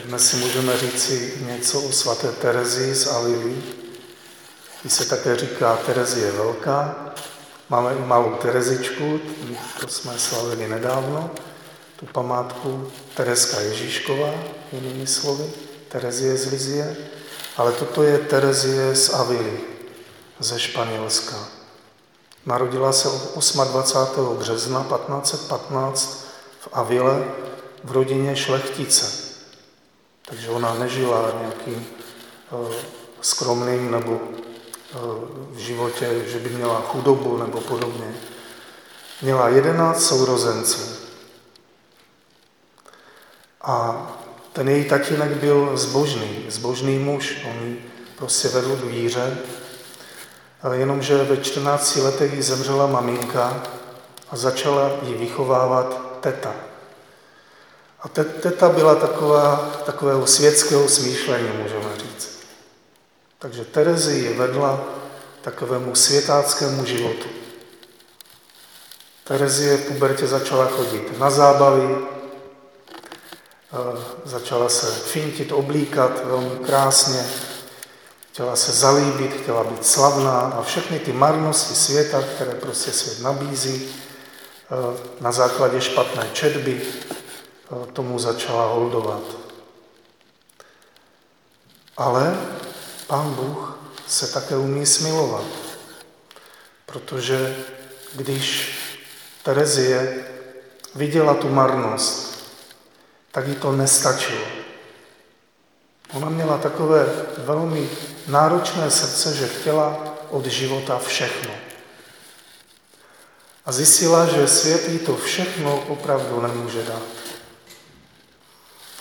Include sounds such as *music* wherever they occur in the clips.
tak dnes si můžeme říci něco o svaté Terezii z Avily. Jí se také říká Terezie Velká. Máme i malou Terezičku, to jsme slavili nedávno, tu památku Tereska Ježíšková, jinými slovy, Terezie z Lizie, ale toto je Terezie z Avily, ze Španělska. Narodila se 28. března 1515 v Avile v rodině šlechtice. Takže ona nežila nějakým uh, skromným nebo uh, v životě, že by měla chudobu nebo podobně. Měla jedenáct sourozenců. A ten její tatínek byl zbožný, zbožný muž. On ji prostě vedl k víře, jenomže ve 14 letech jí zemřela maminka a začala ji vychovávat teta. A teta byla taková, takového světského smýšlení, můžeme říct. Takže Terezi je vedla takovému světáckému životu. Terezie v pubertě začala chodit na zábavy, začala se fintit, oblíkat velmi krásně, chtěla se zalíbit, chtěla být slavná a všechny ty marnosti světa, které prostě svět nabízí, na základě špatné četby, tomu začala holdovat. Ale pán Bůh se také umí smilovat, protože když Terezie viděla tu marnost, tak jí to nestačilo. Ona měla takové velmi náročné srdce, že chtěla od života všechno. A zjistila, že svět jí to všechno opravdu nemůže dát.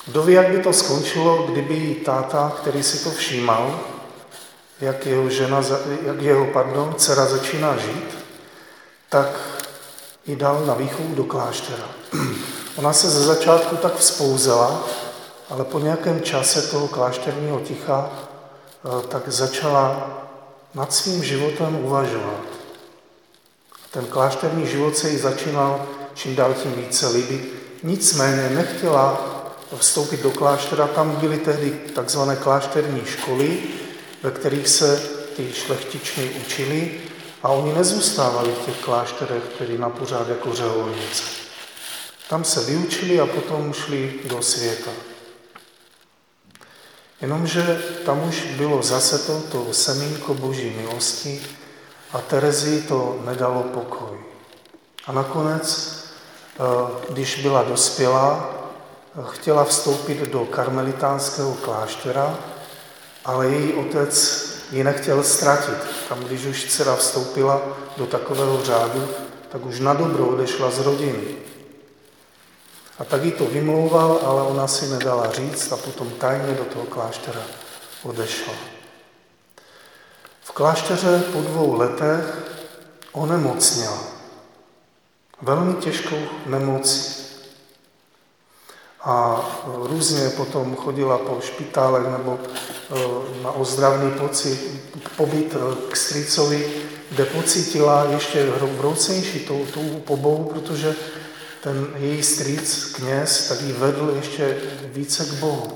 Kdo ví, jak by to skončilo, kdyby jí táta, který si to všímal, jak jeho, žena, jak jeho pardon, dcera začíná žít, tak ji dal na výchovu do kláštera. *clears throat* Ona se ze začátku tak vzpouzela, ale po nějakém čase toho klášterního ticha eh, tak začala nad svým životem uvažovat. Ten klášterní život se jí začínal čím dál tím více líbit. Nicméně nechtěla vstoupit do kláštera. Tam byly tehdy takzvané klášterní školy, ve kterých se ty šlechtiční učili a oni nezůstávali v těch klášterech, které na pořád jako řeholnice. Tam se vyučili a potom šli do světa. Jenomže tam už bylo zase to, to semínko boží milosti a Terezi to nedalo pokoj. A nakonec, eh, když byla dospělá, chtěla vstoupit do karmelitánského kláštera, ale její otec ji nechtěl ztratit. Tam, když už dcera vstoupila do takového řádu, tak už na dobro odešla z rodiny. A tak jí to vymlouval, ale ona si nedala říct a potom tajně do toho kláštera odešla. V klášteře po dvou letech onemocněla. Velmi těžkou nemocí a různě potom chodila po špitálech nebo e, na ozdravný pocit, pobyt e, k strýcovi, kde pocítila ještě vroucejší tou, tou pobou, protože ten její strýc, kněz, tak ji vedl ještě více k Bohu.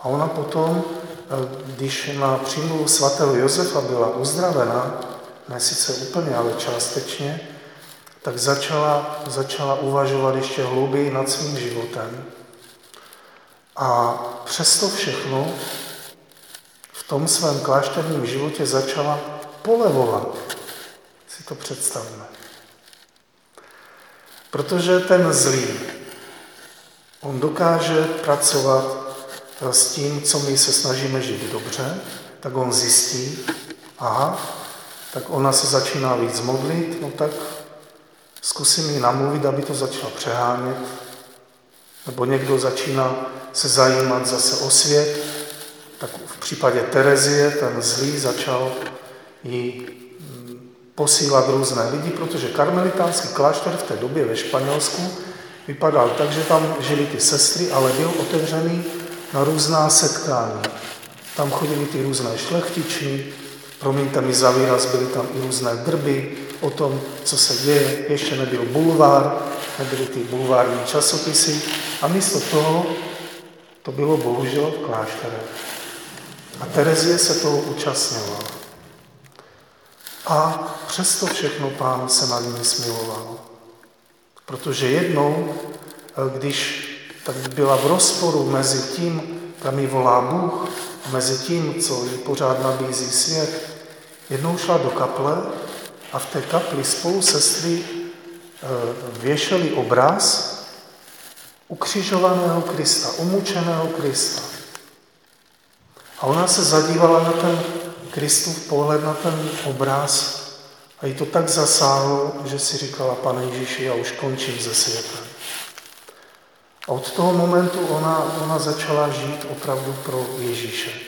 A ona potom, e, když na přímluvu svatého Josefa byla uzdravena, ne sice úplně, ale částečně, tak začala, začala uvažovat ještě hlouběji nad svým životem. A přesto všechno v tom svém klášterním životě začala polevovat. Si to představme. Protože ten zlý, on dokáže pracovat s tím, co my se snažíme žít dobře, tak on zjistí, aha, tak ona se začíná víc modlit, no tak Zkusím ji namluvit, aby to začala přehánět, nebo někdo začíná se zajímat zase o svět, tak v případě Terezie ten zlý začal jí mm, posílat různé lidi, protože karmelitánský klášter v té době ve Španělsku vypadal tak, že tam žili ty sestry, ale byl otevřený na různá setkání. Tam chodili ty různé šlechtiči, promiňte mi za výraz, byly tam i různé drby, o tom, co se děje. Ještě nebyl bulvár, nebyly ty bulvární časopisy. A místo toho to bylo bohužel v kláštere. A Terezie se toho účastnila. A přesto všechno pán se nad ní smiloval. Protože jednou, když tak byla v rozporu mezi tím, kam ji volá Bůh, a mezi tím, co jí pořád nabízí svět, jednou šla do kaple a v té kapli spolu sestry eh, věšeli obraz ukřižovaného Krista, umučeného Krista. A ona se zadívala na ten Kristův pohled, na ten obraz a jí to tak zasáhlo, že si říkala, pane Ježíši, já už končím ze světem. A od toho momentu ona, ona začala žít opravdu pro Ježíše.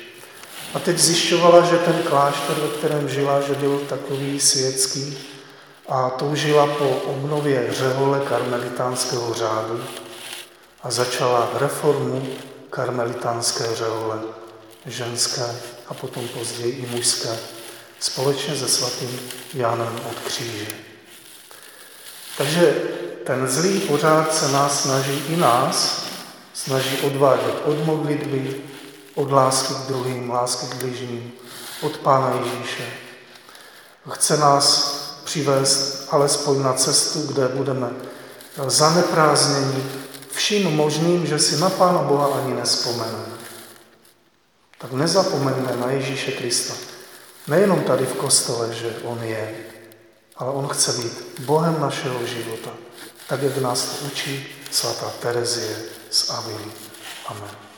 A teď zjišťovala, že ten klášter, ve kterém žila, že byl takový světský a toužila po obnově řehole karmelitánského řádu a začala reformu karmelitánské řehole ženské a potom později i mužské, společně se svatým Jánem od kříže. Takže ten zlý pořád se nás snaží i nás, snaží odvádět od modlitby, od lásky k druhým, lásky k bližním, od Pána Ježíše. Chce nás přivést alespoň na cestu, kde budeme zaneprázdněni vším možným, že si na Pána Boha ani nespomeneme. Tak nezapomeňme na Ježíše Krista. Nejenom tady v kostele, že On je, ale On chce být Bohem našeho života, tak jak nás to učí svatá Terezie z Avily. Amen.